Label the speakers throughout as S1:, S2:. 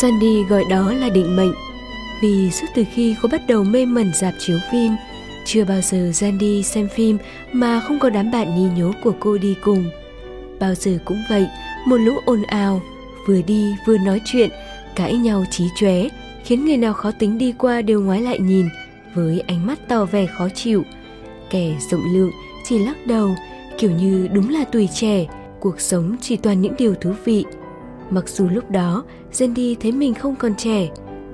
S1: Sandy gọi đó là định mệnh. Vì suốt từ khi cô bắt đầu mê mẩn dạp chiếu phim, chưa bao giờ Sandy xem phim mà không có đám bạn nhí nhố của cô đi cùng. Bao giờ cũng vậy, một lũ ồn ào, vừa đi vừa nói chuyện, cãi nhau trí chóe, khiến người nào khó tính đi qua đều ngoái lại nhìn, với ánh mắt tỏ vẻ khó chịu. Kẻ rộng lượng chỉ lắc đầu, kiểu như đúng là tuổi trẻ, cuộc sống chỉ toàn những điều thú vị mặc dù lúc đó Sandy thấy mình không còn trẻ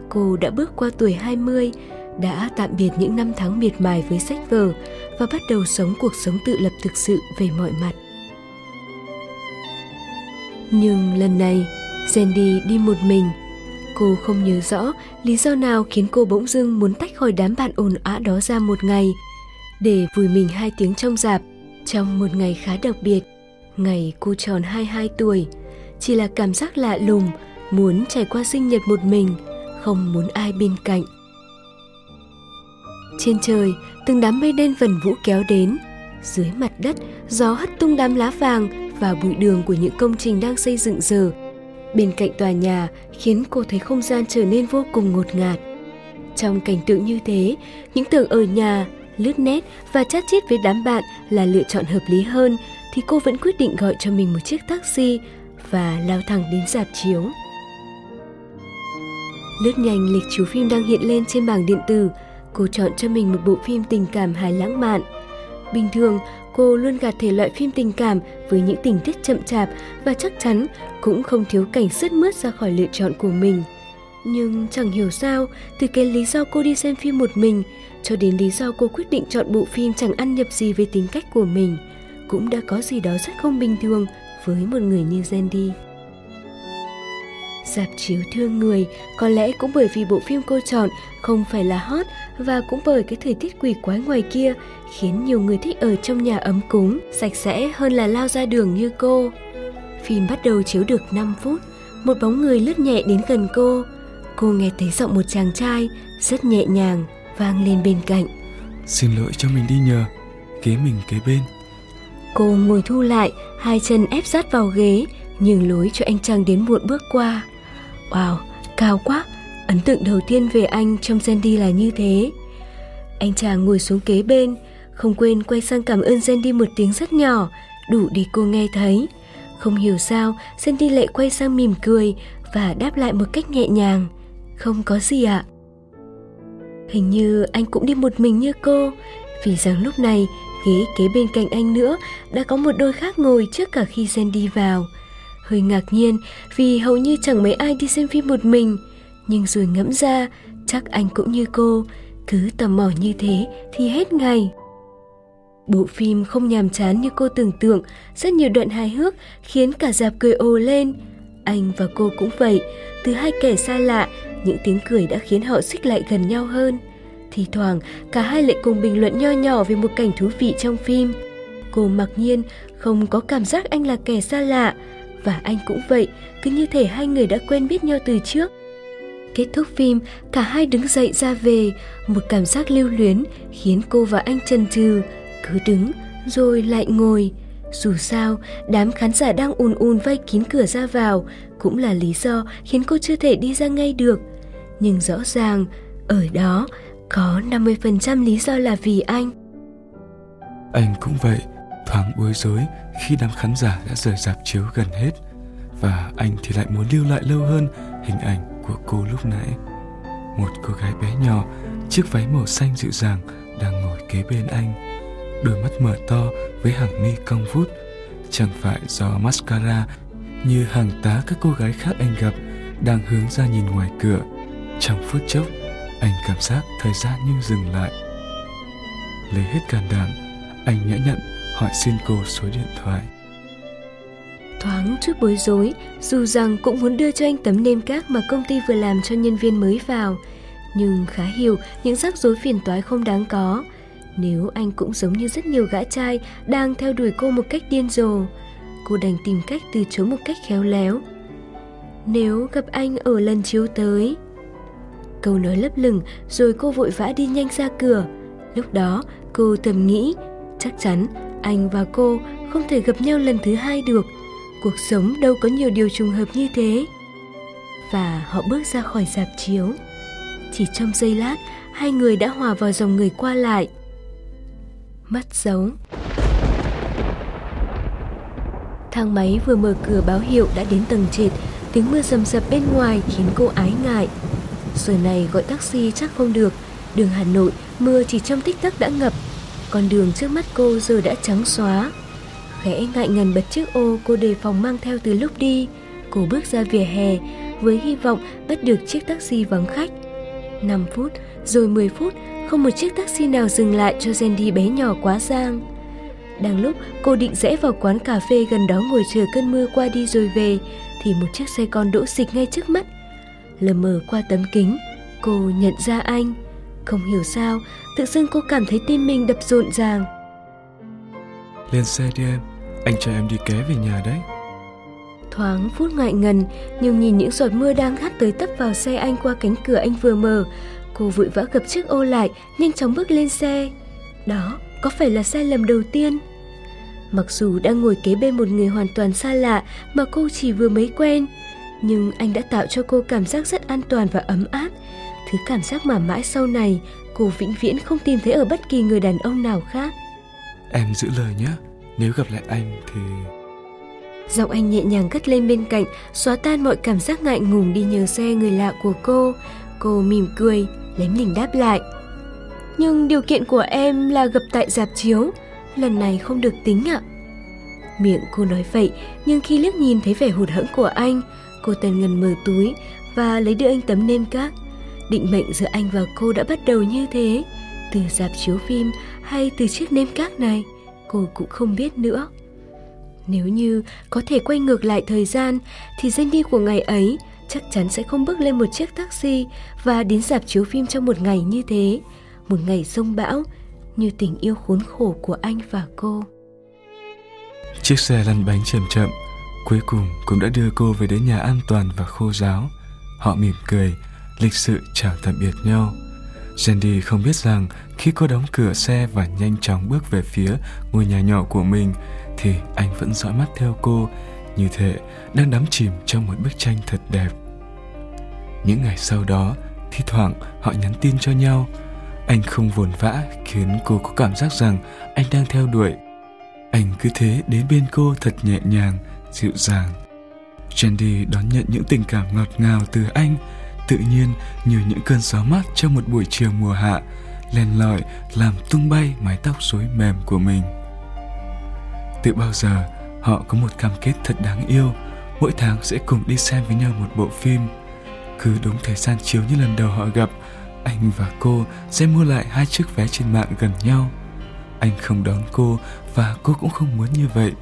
S1: cô đã bước qua tuổi 20 đã tạm biệt những năm tháng miệt mài với sách vở và bắt đầu sống cuộc sống tự lập thực sự về mọi mặt nhưng lần này Sandy đi một mình Cô không nhớ rõ lý do nào khiến cô bỗng dưng muốn tách khỏi đám bạn ồn ào đó ra một ngày để vùi mình hai tiếng trong dạp trong một ngày khá đặc biệt. Ngày cô tròn 22 tuổi, chỉ là cảm giác lạ lùng, muốn trải qua sinh nhật một mình, không muốn ai bên cạnh. Trên trời, từng đám mây đen vần vũ kéo đến. Dưới mặt đất, gió hất tung đám lá vàng và bụi đường của những công trình đang xây dựng giờ bên cạnh tòa nhà khiến cô thấy không gian trở nên vô cùng ngột ngạt. Trong cảnh tượng như thế, những tưởng ở nhà, lướt nét và chat chít với đám bạn là lựa chọn hợp lý hơn thì cô vẫn quyết định gọi cho mình một chiếc taxi và lao thẳng đến dạp chiếu. Lướt nhanh lịch chiếu phim đang hiện lên trên bảng điện tử, cô chọn cho mình một bộ phim tình cảm hài lãng mạn. Bình thường, cô luôn gạt thể loại phim tình cảm với những tình tiết chậm chạp và chắc chắn cũng không thiếu cảnh sứt mướt ra khỏi lựa chọn của mình. Nhưng chẳng hiểu sao, từ cái lý do cô đi xem phim một mình cho đến lý do cô quyết định chọn bộ phim chẳng ăn nhập gì với tính cách của mình, cũng đã có gì đó rất không bình thường với một người như Zandy. Dạp chiếu thương người có lẽ cũng bởi vì bộ phim cô chọn không phải là hot và cũng bởi cái thời tiết quỷ quái ngoài kia khiến nhiều người thích ở trong nhà ấm cúng, sạch sẽ hơn là lao ra đường như cô. Phim bắt đầu chiếu được 5 phút, một bóng người lướt nhẹ đến gần cô. Cô nghe thấy giọng một chàng trai rất nhẹ nhàng vang lên bên cạnh.
S2: Xin lỗi cho mình đi nhờ, kế mình kế bên.
S1: Cô ngồi thu lại, hai chân ép sát vào ghế, nhường lối cho anh chàng đến muộn bước qua. Wow, cao quá, ấn tượng đầu tiên về anh trong Sandy là như thế. Anh chàng ngồi xuống kế bên, không quên quay sang cảm ơn Sandy một tiếng rất nhỏ, đủ để cô nghe thấy. Không hiểu sao, Sandy lại quay sang mỉm cười và đáp lại một cách nhẹ nhàng. Không có gì ạ. Hình như anh cũng đi một mình như cô, vì rằng lúc này ghế kế bên cạnh anh nữa đã có một đôi khác ngồi trước cả khi Sandy vào. Hơi ngạc nhiên vì hầu như chẳng mấy ai đi xem phim một mình, nhưng rồi ngẫm ra chắc anh cũng như cô, cứ tò mò như thế thì hết ngày. Bộ phim không nhàm chán như cô tưởng tượng, rất nhiều đoạn hài hước khiến cả dạp cười ồ lên. Anh và cô cũng vậy, từ hai kẻ xa lạ, những tiếng cười đã khiến họ xích lại gần nhau hơn. Thì thoảng, cả hai lại cùng bình luận nho nhỏ về một cảnh thú vị trong phim. Cô mặc nhiên không có cảm giác anh là kẻ xa lạ, và anh cũng vậy, cứ như thể hai người đã quen biết nhau từ trước. Kết thúc phim, cả hai đứng dậy ra về, một cảm giác lưu luyến khiến cô và anh chần chừ, cứ đứng rồi lại ngồi dù sao đám khán giả đang ùn ùn vây kín cửa ra vào cũng là lý do khiến cô chưa thể đi ra ngay được nhưng rõ ràng ở đó có 50% lý do là vì anh.
S2: Anh cũng vậy, thoáng bối rối khi đám khán giả đã rời dạp chiếu gần hết và anh thì lại muốn lưu lại lâu hơn hình ảnh của cô lúc nãy. Một cô gái bé nhỏ, chiếc váy màu xanh dịu dàng đang ngồi kế bên anh, đôi mắt mở to với hàng mi cong vút. Chẳng phải do mascara như hàng tá các cô gái khác anh gặp đang hướng ra nhìn ngoài cửa, trong phút chốc anh cảm giác thời gian như dừng lại lấy hết can đảm anh nhã nhận hỏi xin cô số điện thoại
S1: thoáng chút bối rối dù rằng cũng muốn đưa cho anh tấm nêm cát mà công ty vừa làm cho nhân viên mới vào nhưng khá hiểu những rắc rối phiền toái không đáng có nếu anh cũng giống như rất nhiều gã trai đang theo đuổi cô một cách điên rồ, cô đành tìm cách từ chối một cách khéo léo. Nếu gặp anh ở lần chiếu tới. Câu nói lấp lửng rồi cô vội vã đi nhanh ra cửa. Lúc đó cô thầm nghĩ chắc chắn anh và cô không thể gặp nhau lần thứ hai được. Cuộc sống đâu có nhiều điều trùng hợp như thế. và họ bước ra khỏi dạp chiếu. Chỉ trong giây lát, hai người đã hòa vào dòng người qua lại. Mất dấu. Thang máy vừa mở cửa báo hiệu đã đến tầng trệt, tiếng mưa rầm rập bên ngoài khiến cô ái ngại. Giờ này gọi taxi chắc không được, đường Hà Nội mưa chỉ trong tích tắc đã ngập, con đường trước mắt cô giờ đã trắng xóa. Khẽ ngại ngần bật chiếc ô cô đề phòng mang theo từ lúc đi, cô bước ra vỉa hè với hy vọng bắt được chiếc taxi vắng khách. 5 phút, rồi 10 phút, không một chiếc taxi nào dừng lại cho Sandy bé nhỏ quá giang. Đang lúc cô định rẽ vào quán cà phê gần đó ngồi chờ cơn mưa qua đi rồi về, thì một chiếc xe con đỗ xịch ngay trước mắt. Lờ mờ qua tấm kính, cô nhận ra anh. Không hiểu sao, tự dưng cô cảm thấy tim mình đập rộn ràng.
S2: Lên xe đi em, anh cho em đi ké về nhà đấy.
S1: Thoáng phút ngại ngần, nhưng nhìn những giọt mưa đang hắt tới tấp vào xe anh qua cánh cửa anh vừa mở, cô vội vã gập chiếc ô lại, nhanh chóng bước lên xe. Đó, có phải là sai lầm đầu tiên? Mặc dù đang ngồi kế bên một người hoàn toàn xa lạ mà cô chỉ vừa mới quen, nhưng anh đã tạo cho cô cảm giác rất an toàn và ấm áp. Thứ cảm giác mà mãi sau này cô vĩnh viễn không tìm thấy ở bất kỳ người đàn ông nào khác.
S2: Em giữ lời nhé, nếu gặp lại anh thì...
S1: Giọng anh nhẹ nhàng cất lên bên cạnh, xóa tan mọi cảm giác ngại ngùng đi nhờ xe người lạ của cô. Cô mỉm cười, lém lỉnh đáp lại. Nhưng điều kiện của em là gặp tại dạp chiếu, lần này không được tính ạ. Miệng cô nói vậy, nhưng khi liếc nhìn thấy vẻ hụt hẫng của anh, cô tần ngần mở túi và lấy đưa anh tấm nêm cát. Định mệnh giữa anh và cô đã bắt đầu như thế, từ dạp chiếu phim hay từ chiếc nêm cát này, cô cũng không biết nữa. Nếu như có thể quay ngược lại thời gian thì danh đi của ngày ấy chắc chắn sẽ không bước lên một chiếc taxi và đến dạp chiếu phim trong một ngày như thế, một ngày rông bão như tình yêu khốn khổ của anh và cô.
S2: Chiếc xe lăn bánh chậm chậm, cuối cùng cũng đã đưa cô về đến nhà an toàn và khô giáo. Họ mỉm cười, lịch sự chào tạm biệt nhau. Sandy không biết rằng khi cô đóng cửa xe và nhanh chóng bước về phía ngôi nhà nhỏ của mình thì anh vẫn dõi mắt theo cô như thể đang đắm chìm trong một bức tranh thật đẹp. Những ngày sau đó, thi thoảng họ nhắn tin cho nhau. Anh không vồn vã khiến cô có cảm giác rằng anh đang theo đuổi. Anh cứ thế đến bên cô thật nhẹ nhàng, dịu dàng. Jandy đón nhận những tình cảm ngọt ngào từ anh, tự nhiên như những cơn gió mát trong một buổi chiều mùa hạ, len lỏi làm tung bay mái tóc rối mềm của mình. Từ bao giờ họ có một cam kết thật đáng yêu, mỗi tháng sẽ cùng đi xem với nhau một bộ phim. Cứ đúng thời gian chiếu như lần đầu họ gặp, anh và cô sẽ mua lại hai chiếc vé trên mạng gần nhau. Anh không đón cô và cô cũng không muốn như vậy.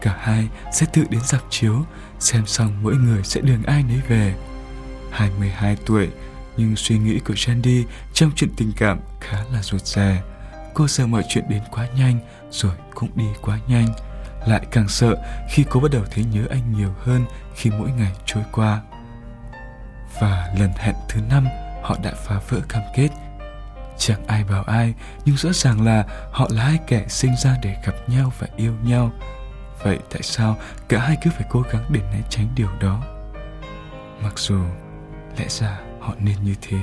S2: Cả hai sẽ tự đến dạp chiếu, xem xong mỗi người sẽ đường ai nấy về. 22 tuổi, nhưng suy nghĩ của Sandy trong chuyện tình cảm khá là ruột rè. Cô sợ mọi chuyện đến quá nhanh rồi cũng đi quá nhanh. Lại càng sợ khi cô bắt đầu thấy nhớ anh nhiều hơn khi mỗi ngày trôi qua. Và lần hẹn thứ năm họ đã phá vỡ cam kết. Chẳng ai bảo ai, nhưng rõ ràng là họ là hai kẻ sinh ra để gặp nhau và yêu nhau. Vậy tại sao cả hai cứ phải cố gắng để né tránh điều đó? Mặc dù lẽ ra họ nên như thế.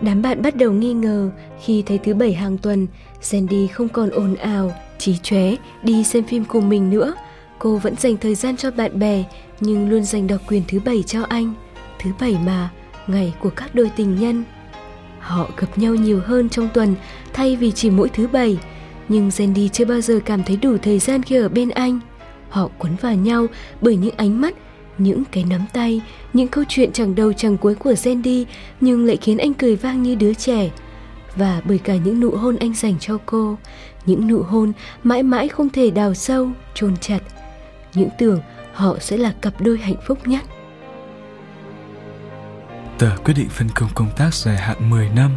S1: Đám bạn bắt đầu nghi ngờ khi thấy thứ bảy hàng tuần, Sandy không còn ồn ào, trí chóe đi xem phim cùng mình nữa. Cô vẫn dành thời gian cho bạn bè, nhưng luôn dành độc quyền thứ bảy cho anh. Thứ bảy mà, ngày của các đôi tình nhân. Họ gặp nhau nhiều hơn trong tuần thay vì chỉ mỗi thứ bảy, nhưng Sandy chưa bao giờ cảm thấy đủ thời gian khi ở bên anh. Họ quấn vào nhau bởi những ánh mắt những cái nắm tay, những câu chuyện chẳng đầu chẳng cuối của Sandy nhưng lại khiến anh cười vang như đứa trẻ. Và bởi cả những nụ hôn anh dành cho cô, những nụ hôn mãi mãi không thể đào sâu, chôn chặt. Những tưởng họ sẽ là cặp đôi hạnh phúc nhất.
S2: Tờ quyết định phân công công tác dài hạn 10 năm.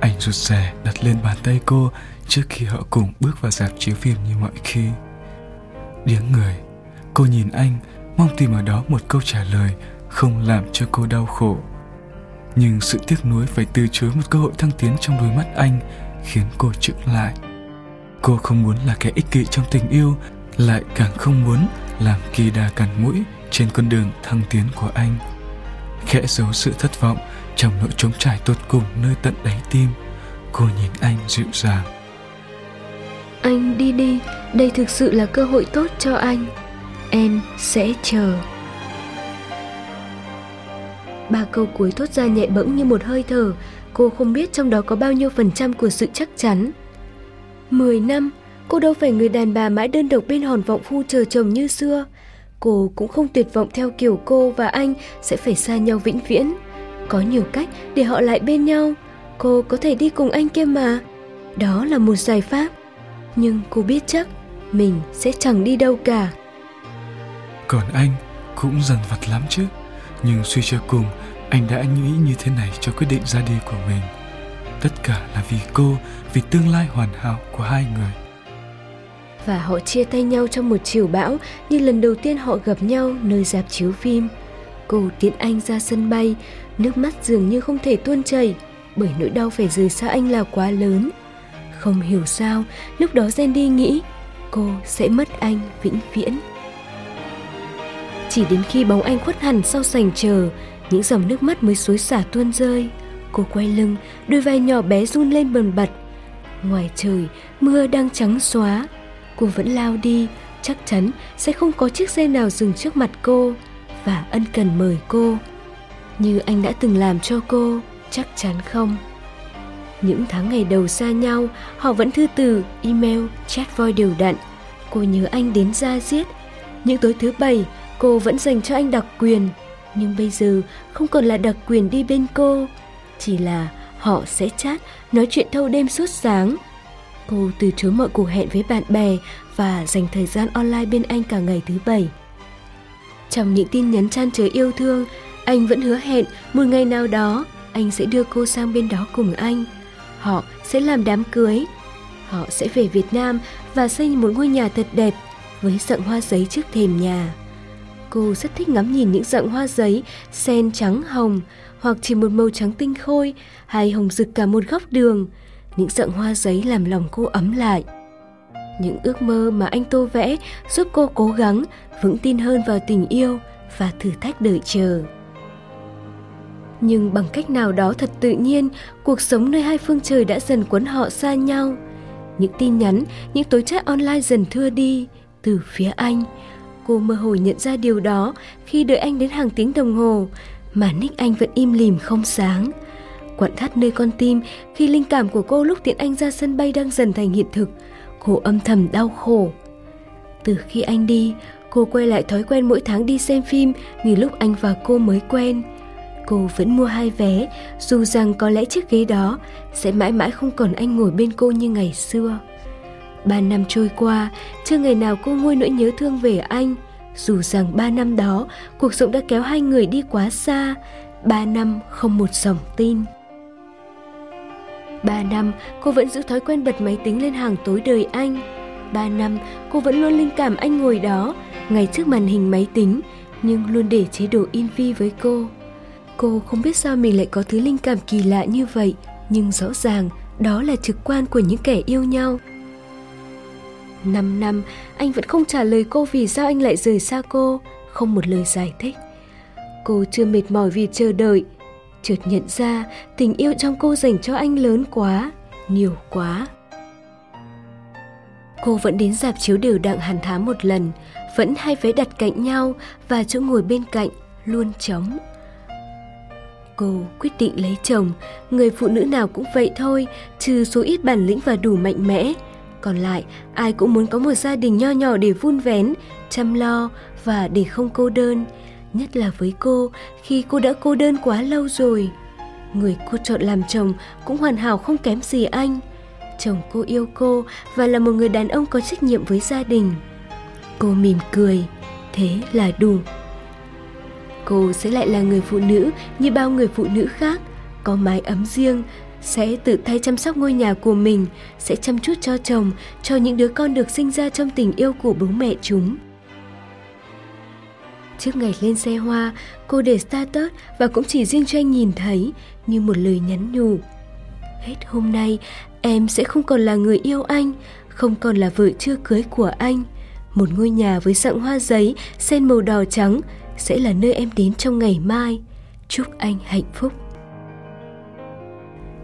S2: Anh rụt rè đặt lên bàn tay cô trước khi họ cùng bước vào dạp chiếu phim như mọi khi. Điếng người, cô nhìn anh mong tìm ở đó một câu trả lời không làm cho cô đau khổ. Nhưng sự tiếc nuối phải từ chối một cơ hội thăng tiến trong đôi mắt anh khiến cô chững lại. Cô không muốn là kẻ ích kỷ trong tình yêu lại càng không muốn làm kỳ đà cản mũi trên con đường thăng tiến của anh. Khẽ giấu sự thất vọng trong nỗi trống trải tột cùng nơi tận đáy tim cô nhìn anh dịu dàng
S1: anh đi đi, đây thực sự là cơ hội tốt cho anh. Em sẽ chờ. Ba câu cuối thốt ra nhẹ bẫng như một hơi thở. Cô không biết trong đó có bao nhiêu phần trăm của sự chắc chắn. Mười năm, cô đâu phải người đàn bà mãi đơn độc bên hòn vọng phu chờ chồng như xưa. Cô cũng không tuyệt vọng theo kiểu cô và anh sẽ phải xa nhau vĩnh viễn. Có nhiều cách để họ lại bên nhau. Cô có thể đi cùng anh kia mà. Đó là một giải pháp nhưng cô biết chắc mình sẽ chẳng đi đâu cả.
S2: Còn anh cũng dần vặt lắm chứ. Nhưng suy cho cùng anh đã nghĩ như thế này cho quyết định ra đi của mình. Tất cả là vì cô vì tương lai hoàn hảo của hai người.
S1: Và họ chia tay nhau trong một chiều bão như lần đầu tiên họ gặp nhau nơi dạp chiếu phim. Cô tiễn anh ra sân bay nước mắt dường như không thể tuôn chảy bởi nỗi đau phải rời xa anh là quá lớn không hiểu sao, lúc đó Sandy nghĩ cô sẽ mất anh vĩnh viễn. Chỉ đến khi bóng anh khuất hẳn sau sành chờ, những dòng nước mắt mới xối xả tuôn rơi. Cô quay lưng, đôi vai nhỏ bé run lên bần bật. Ngoài trời, mưa đang trắng xóa. Cô vẫn lao đi, chắc chắn sẽ không có chiếc xe nào dừng trước mặt cô và ân cần mời cô. Như anh đã từng làm cho cô, chắc chắn không? Những tháng ngày đầu xa nhau, họ vẫn thư từ, email, chat voi đều đặn. Cô nhớ anh đến ra giết. Những tối thứ bảy, cô vẫn dành cho anh đặc quyền. Nhưng bây giờ, không còn là đặc quyền đi bên cô. Chỉ là họ sẽ chat, nói chuyện thâu đêm suốt sáng. Cô từ chối mọi cuộc hẹn với bạn bè và dành thời gian online bên anh cả ngày thứ bảy. Trong những tin nhắn chan chứa yêu thương, anh vẫn hứa hẹn một ngày nào đó, anh sẽ đưa cô sang bên đó cùng anh họ sẽ làm đám cưới. Họ sẽ về việt nam và xây một ngôi nhà thật đẹp với rặng hoa giấy trước thềm nhà. Cô rất thích ngắm nhìn những rặng hoa giấy, sen trắng, hồng, hoặc chỉ một màu trắng tinh khôi hay hồng rực cả một góc đường. Những rặng hoa giấy làm lòng cô ấm lại. Những ước mơ mà anh tô vẽ giúp cô cố gắng, vững tin hơn vào tình yêu và thử thách đợi chờ nhưng bằng cách nào đó thật tự nhiên, cuộc sống nơi hai phương trời đã dần cuốn họ xa nhau. Những tin nhắn, những tối chat online dần thưa đi từ phía anh. Cô mơ hồ nhận ra điều đó khi đợi anh đến hàng tiếng đồng hồ, mà nick anh vẫn im lìm không sáng. Quặn thắt nơi con tim khi linh cảm của cô lúc tiện anh ra sân bay đang dần thành hiện thực, cô âm thầm đau khổ. Từ khi anh đi, cô quay lại thói quen mỗi tháng đi xem phim vì lúc anh và cô mới quen cô vẫn mua hai vé, dù rằng có lẽ chiếc ghế đó sẽ mãi mãi không còn anh ngồi bên cô như ngày xưa. Ba năm trôi qua, chưa ngày nào cô nguôi nỗi nhớ thương về anh. Dù rằng ba năm đó, cuộc sống đã kéo hai người đi quá xa, ba năm không một dòng tin. Ba năm, cô vẫn giữ thói quen bật máy tính lên hàng tối đời anh. Ba năm, cô vẫn luôn linh cảm anh ngồi đó, ngay trước màn hình máy tính, nhưng luôn để chế độ in vi với cô cô không biết sao mình lại có thứ linh cảm kỳ lạ như vậy nhưng rõ ràng đó là trực quan của những kẻ yêu nhau 5 năm, anh vẫn không trả lời cô vì sao anh lại rời xa cô, không một lời giải thích. Cô chưa mệt mỏi vì chờ đợi, chợt nhận ra tình yêu trong cô dành cho anh lớn quá, nhiều quá. Cô vẫn đến dạp chiếu đều đặn hàn tháng một lần, vẫn hai vé đặt cạnh nhau và chỗ ngồi bên cạnh luôn trống. Cô quyết định lấy chồng, người phụ nữ nào cũng vậy thôi, trừ số ít bản lĩnh và đủ mạnh mẽ – còn lại ai cũng muốn có một gia đình nho nhỏ để vun vén chăm lo và để không cô đơn. Nhất là với cô khi cô đã cô đơn quá lâu rồi người cô chọn làm chồng cũng hoàn hảo không kém gì anh. Chồng cô yêu cô và là một người đàn ông có trách nhiệm với gia đình. Cô mỉm cười thế là đủ cô sẽ lại là người phụ nữ như bao người phụ nữ khác có mái ấm riêng sẽ tự tay chăm sóc ngôi nhà của mình, sẽ chăm chút cho chồng, cho những đứa con được sinh ra trong tình yêu của bố mẹ chúng. Trước ngày lên xe hoa, cô để status và cũng chỉ riêng cho anh nhìn thấy như một lời nhắn nhủ. Hết hôm nay, em sẽ không còn là người yêu anh, không còn là vợ chưa cưới của anh. Một ngôi nhà với sặng hoa giấy, sen màu đỏ trắng sẽ là nơi em đến trong ngày mai. chúc anh hạnh phúc.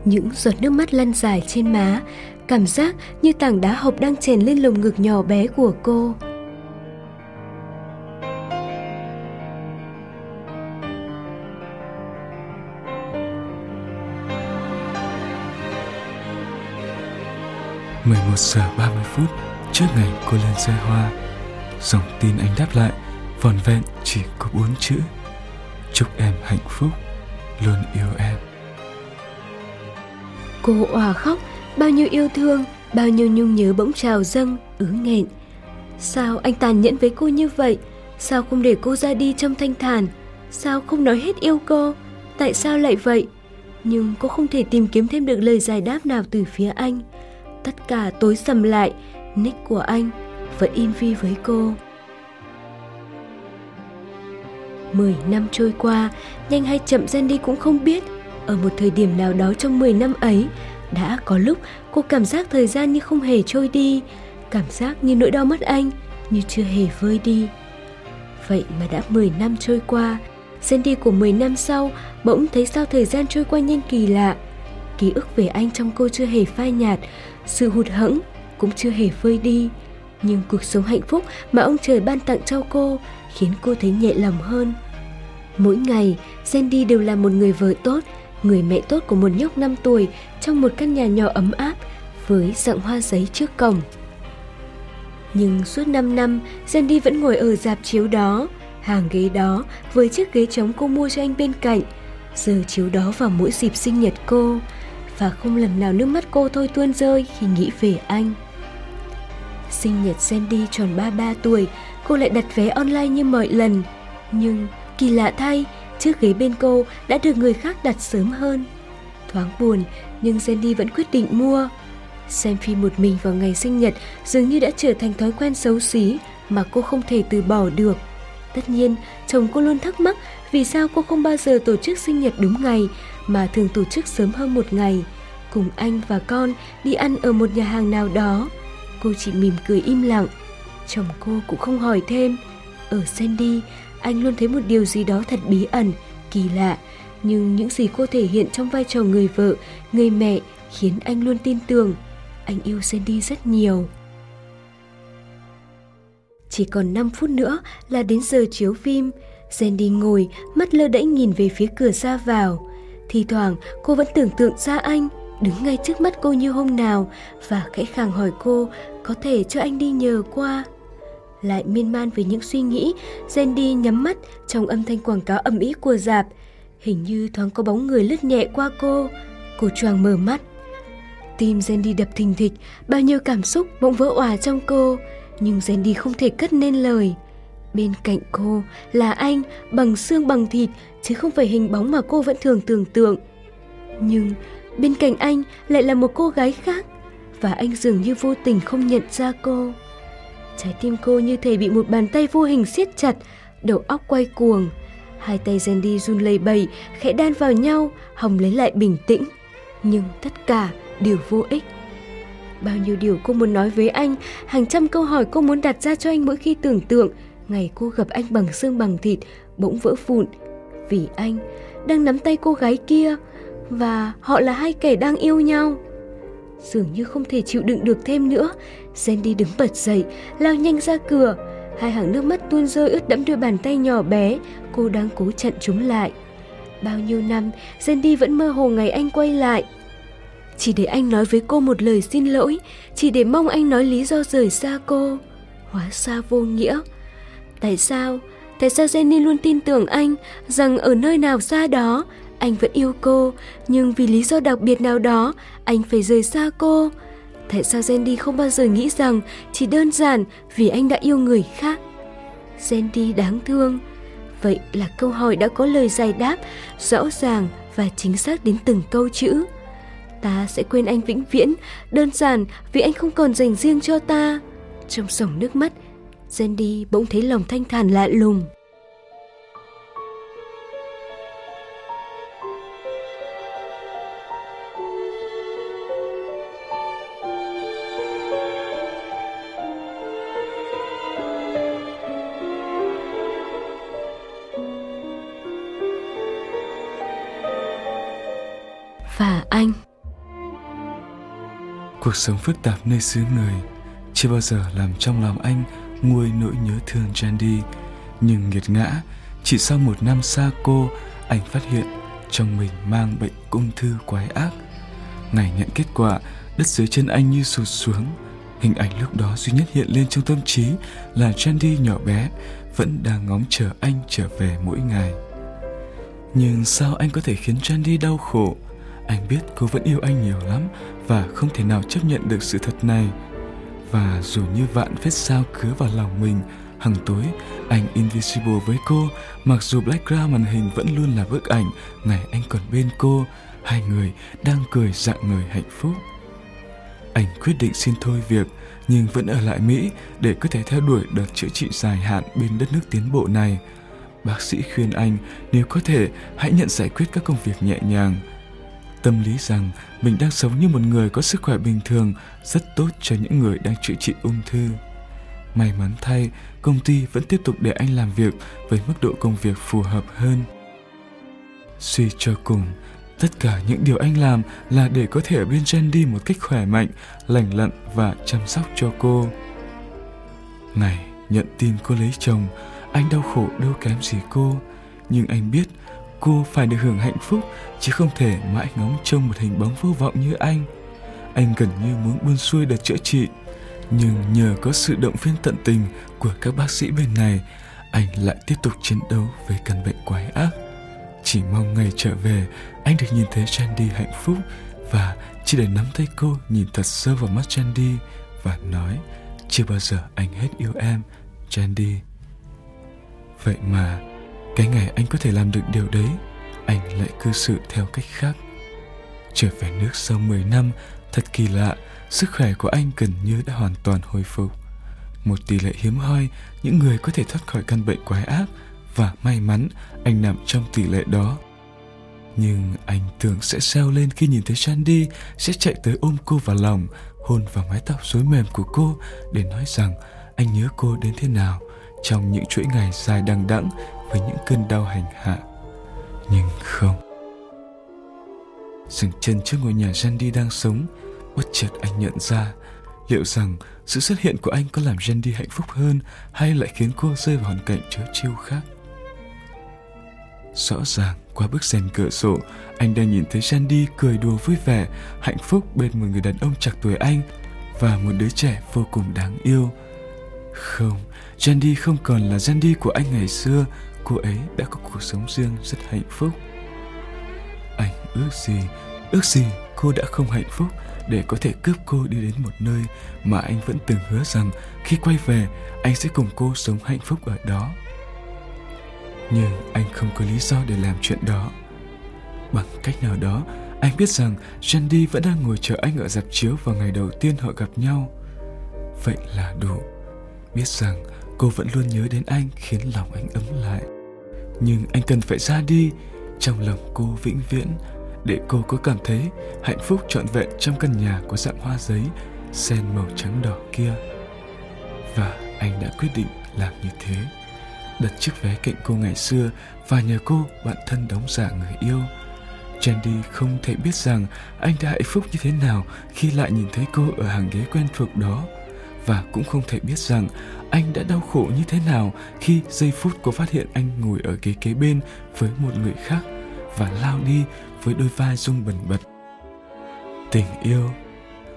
S1: Những giọt nước mắt lăn dài trên má, cảm giác như tảng đá hộp đang chèn lên lồng ngực nhỏ bé của cô.
S2: Mười một giờ ba mươi phút trước ngày cô lên xe hoa, dòng tin anh đáp lại vòn vẹn chỉ có bốn chữ. Chúc em hạnh phúc. Luôn yêu em.
S1: Cô òa khóc, bao nhiêu yêu thương, bao nhiêu nhung nhớ bỗng trào dâng ứ nghẹn. Sao anh tàn nhẫn với cô như vậy? Sao không để cô ra đi trong thanh thản? Sao không nói hết yêu cô? Tại sao lại vậy? Nhưng cô không thể tìm kiếm thêm được lời giải đáp nào từ phía anh. Tất cả tối sầm lại, nick của anh vẫn in vi với cô. Mười năm trôi qua, nhanh hay chậm Sandy cũng không biết. Ở một thời điểm nào đó trong 10 năm ấy, đã có lúc cô cảm giác thời gian như không hề trôi đi, cảm giác như nỗi đau mất anh, như chưa hề vơi đi. Vậy mà đã 10 năm trôi qua, Sandy của 10 năm sau bỗng thấy sao thời gian trôi qua nhanh kỳ lạ. Ký ức về anh trong cô chưa hề phai nhạt, sự hụt hẫng cũng chưa hề vơi đi. Nhưng cuộc sống hạnh phúc mà ông trời ban tặng cho cô khiến cô thấy nhẹ lòng hơn. Mỗi ngày, Sandy đều là một người vợ tốt, người mẹ tốt của một nhóc 5 tuổi trong một căn nhà nhỏ ấm áp với dạng hoa giấy trước cổng. Nhưng suốt 5 năm, Sandy vẫn ngồi ở dạp chiếu đó, hàng ghế đó với chiếc ghế trống cô mua cho anh bên cạnh. Giờ chiếu đó vào mỗi dịp sinh nhật cô, và không lần nào nước mắt cô thôi tuôn rơi khi nghĩ về anh. Sinh nhật Sandy tròn 33 tuổi, cô lại đặt vé online như mọi lần. Nhưng kỳ lạ thay, chiếc ghế bên cô đã được người khác đặt sớm hơn. Thoáng buồn, nhưng Sandy vẫn quyết định mua. Xem phim một mình vào ngày sinh nhật dường như đã trở thành thói quen xấu xí mà cô không thể từ bỏ được. Tất nhiên, chồng cô luôn thắc mắc vì sao cô không bao giờ tổ chức sinh nhật đúng ngày mà thường tổ chức sớm hơn một ngày. Cùng anh và con đi ăn ở một nhà hàng nào đó. Cô chỉ mỉm cười im lặng. Chồng cô cũng không hỏi thêm. Ở Sandy, anh luôn thấy một điều gì đó thật bí ẩn, kỳ lạ. Nhưng những gì cô thể hiện trong vai trò người vợ, người mẹ khiến anh luôn tin tưởng. Anh yêu Sandy rất nhiều. Chỉ còn 5 phút nữa là đến giờ chiếu phim. Sandy ngồi, mắt lơ đễnh nhìn về phía cửa ra vào. Thì thoảng cô vẫn tưởng tượng ra anh đứng ngay trước mắt cô như hôm nào và khẽ khàng hỏi cô có thể cho anh đi nhờ qua. Lại miên man với những suy nghĩ, Sandy nhắm mắt trong âm thanh quảng cáo ầm ĩ của dạp. Hình như thoáng có bóng người lướt nhẹ qua cô. Cô choàng mở mắt. Tim Sandy đập thình thịch, bao nhiêu cảm xúc bỗng vỡ òa trong cô. Nhưng Sandy không thể cất nên lời. Bên cạnh cô là anh bằng xương bằng thịt chứ không phải hình bóng mà cô vẫn thường tưởng tượng. Nhưng bên cạnh anh lại là một cô gái khác và anh dường như vô tình không nhận ra cô. Trái tim cô như thể bị một bàn tay vô hình siết chặt, đầu óc quay cuồng. Hai tay Sandy run lầy bầy, khẽ đan vào nhau, hòng lấy lại bình tĩnh. Nhưng tất cả đều vô ích. Bao nhiêu điều cô muốn nói với anh, hàng trăm câu hỏi cô muốn đặt ra cho anh mỗi khi tưởng tượng ngày cô gặp anh bằng xương bằng thịt bỗng vỡ vụn vì anh đang nắm tay cô gái kia và họ là hai kẻ đang yêu nhau. Dường như không thể chịu đựng được thêm nữa, Sandy đứng bật dậy, lao nhanh ra cửa. Hai hàng nước mắt tuôn rơi ướt đẫm đôi bàn tay nhỏ bé, cô đang cố chặn chúng lại. Bao nhiêu năm, Sandy vẫn mơ hồ ngày anh quay lại. Chỉ để anh nói với cô một lời xin lỗi, chỉ để mong anh nói lý do rời xa cô. Hóa xa vô nghĩa. Tại sao? Tại sao Jenny luôn tin tưởng anh rằng ở nơi nào xa đó anh vẫn yêu cô, nhưng vì lý do đặc biệt nào đó, anh phải rời xa cô. Tại sao Sandy không bao giờ nghĩ rằng chỉ đơn giản vì anh đã yêu người khác? Sandy đáng thương. Vậy là câu hỏi đã có lời giải đáp rõ ràng và chính xác đến từng câu chữ. Ta sẽ quên anh vĩnh viễn, đơn giản vì anh không còn dành riêng cho ta. Trong dòng nước mắt, Sandy bỗng thấy lòng thanh thản lạ lùng.
S2: Cuộc sống phức tạp nơi xứ người chưa bao giờ làm trong lòng anh nguôi nỗi nhớ thương Jandy. Nhưng nghiệt ngã, chỉ sau một năm xa cô, anh phát hiện trong mình mang bệnh ung thư quái ác. Ngày nhận kết quả, đất dưới chân anh như sụt xuống. Hình ảnh lúc đó duy nhất hiện lên trong tâm trí là Jandy nhỏ bé vẫn đang ngóng chờ anh trở về mỗi ngày. Nhưng sao anh có thể khiến Jandy đau khổ? Anh biết cô vẫn yêu anh nhiều lắm và không thể nào chấp nhận được sự thật này. Và dù như vạn vết sao cứa vào lòng mình, hằng tối anh invisible với cô, mặc dù background màn hình vẫn luôn là bức ảnh ngày anh còn bên cô, hai người đang cười dạng người hạnh phúc. Anh quyết định xin thôi việc nhưng vẫn ở lại Mỹ để có thể theo đuổi đợt chữa trị dài hạn bên đất nước tiến bộ này. Bác sĩ khuyên anh nếu có thể hãy nhận giải quyết các công việc nhẹ nhàng. Tâm lý rằng mình đang sống như một người có sức khỏe bình thường rất tốt cho những người đang chữa trị ung thư. May mắn thay, công ty vẫn tiếp tục để anh làm việc với mức độ công việc phù hợp hơn. Suy cho cùng, tất cả những điều anh làm là để có thể ở bên Jen đi một cách khỏe mạnh, lành lặn và chăm sóc cho cô. Ngày nhận tin cô lấy chồng, anh đau khổ đâu kém gì cô, nhưng anh biết cô phải được hưởng hạnh phúc chứ không thể mãi ngóng trông một hình bóng vô vọng như anh. Anh gần như muốn buôn xuôi đợt chữa trị, nhưng nhờ có sự động viên tận tình của các bác sĩ bên này, anh lại tiếp tục chiến đấu với căn bệnh quái ác. Chỉ mong ngày trở về, anh được nhìn thấy Chandy hạnh phúc và chỉ để nắm tay cô nhìn thật sâu vào mắt Chandy và nói chưa bao giờ anh hết yêu em, Chandy Vậy mà, cái ngày anh có thể làm được điều đấy, anh lại cư xử theo cách khác. Trở về nước sau 10 năm, thật kỳ lạ, sức khỏe của anh gần như đã hoàn toàn hồi phục. Một tỷ lệ hiếm hoi những người có thể thoát khỏi căn bệnh quái ác và may mắn anh nằm trong tỷ lệ đó. Nhưng anh tưởng sẽ sao lên khi nhìn thấy Sandy sẽ chạy tới ôm cô vào lòng, hôn vào mái tóc rối mềm của cô để nói rằng anh nhớ cô đến thế nào trong những chuỗi ngày dài đằng đẵng với những cơn đau hành hạ. Nhưng không. Dừng chân trước ngôi nhà Randy đang sống, bất chợt anh nhận ra liệu rằng sự xuất hiện của anh có làm Randy hạnh phúc hơn hay lại khiến cô rơi vào hoàn cảnh chớ chiêu khác. Rõ ràng qua bức rèm cửa sổ, anh đang nhìn thấy Randy cười đùa vui vẻ, hạnh phúc bên một người đàn ông chạc tuổi anh và một đứa trẻ vô cùng đáng yêu. Không, Randy không còn là Randy của anh ngày xưa, cô ấy đã có cuộc sống riêng rất hạnh phúc. Anh ước gì, ước gì cô đã không hạnh phúc để có thể cướp cô đi đến một nơi mà anh vẫn từng hứa rằng khi quay về anh sẽ cùng cô sống hạnh phúc ở đó. Nhưng anh không có lý do để làm chuyện đó. Bằng cách nào đó anh biết rằng Jandy vẫn đang ngồi chờ anh ở dạp chiếu vào ngày đầu tiên họ gặp nhau. Vậy là đủ. Biết rằng cô vẫn luôn nhớ đến anh khiến lòng anh ấm lại nhưng anh cần phải ra đi. Trong lòng cô vĩnh viễn. Để cô có cảm thấy hạnh phúc trọn vẹn trong căn nhà có dạng hoa giấy, sen màu trắng đỏ kia. Và anh đã quyết định làm như thế. Đặt chiếc vé cạnh cô ngày xưa và nhờ cô bạn thân đóng giả người yêu. Jandy không thể biết rằng anh đã hạnh phúc như thế nào khi lại nhìn thấy cô ở hàng ghế quen thuộc đó. Và cũng không thể biết rằng anh đã đau khổ như thế nào khi giây phút cô phát hiện anh ngồi ở ghế kế bên với một người khác và lao đi với đôi vai rung bần bật. Tình yêu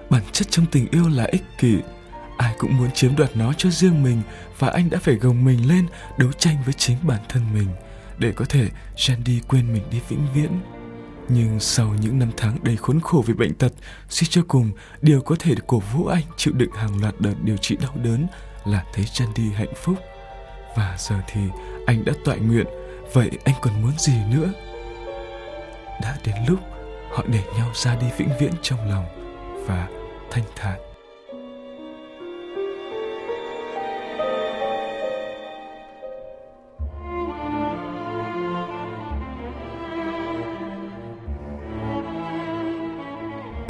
S2: Bản chất trong tình yêu là ích kỷ ai cũng muốn chiếm đoạt nó cho riêng mình và anh đã phải gồng mình lên đấu tranh với chính bản thân mình để có thể Jandy quên mình đi vĩnh viễn. Nhưng sau những năm tháng đầy khốn khổ vì bệnh tật, suy cho cùng, điều có thể cổ vũ anh chịu đựng hàng loạt đợt điều trị đau đớn là thấy Jandy hạnh phúc. Và giờ thì anh đã tọa nguyện, vậy anh còn muốn gì nữa? Đã đến lúc họ để nhau ra đi vĩnh viễn trong lòng và thanh thản.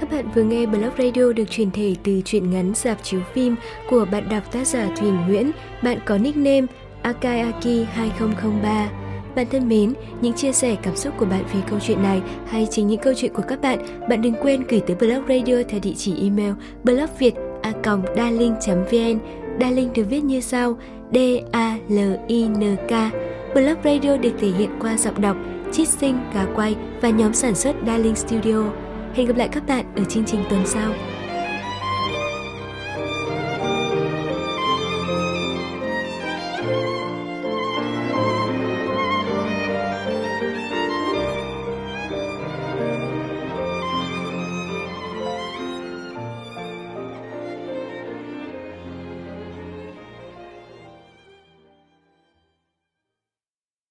S1: Các bạn vừa nghe Blog Radio được truyền thể từ truyện ngắn dạp chiếu phim của bạn đọc tác giả Thùy Nguyễn. Bạn có nickname Akaiaki 2003. Bạn thân mến, những chia sẻ cảm xúc của bạn về câu chuyện này hay chính những câu chuyện của các bạn, bạn đừng quên gửi tới Blog Radio theo địa chỉ email blogviet.a.darling.vn Darling được viết như sau D-A-L-I-N-K Blog Radio được thể hiện qua giọng đọc, chít sinh, gà quay và nhóm sản xuất Darling Studio. Hẹn gặp lại các bạn ở chương trình tuần sau.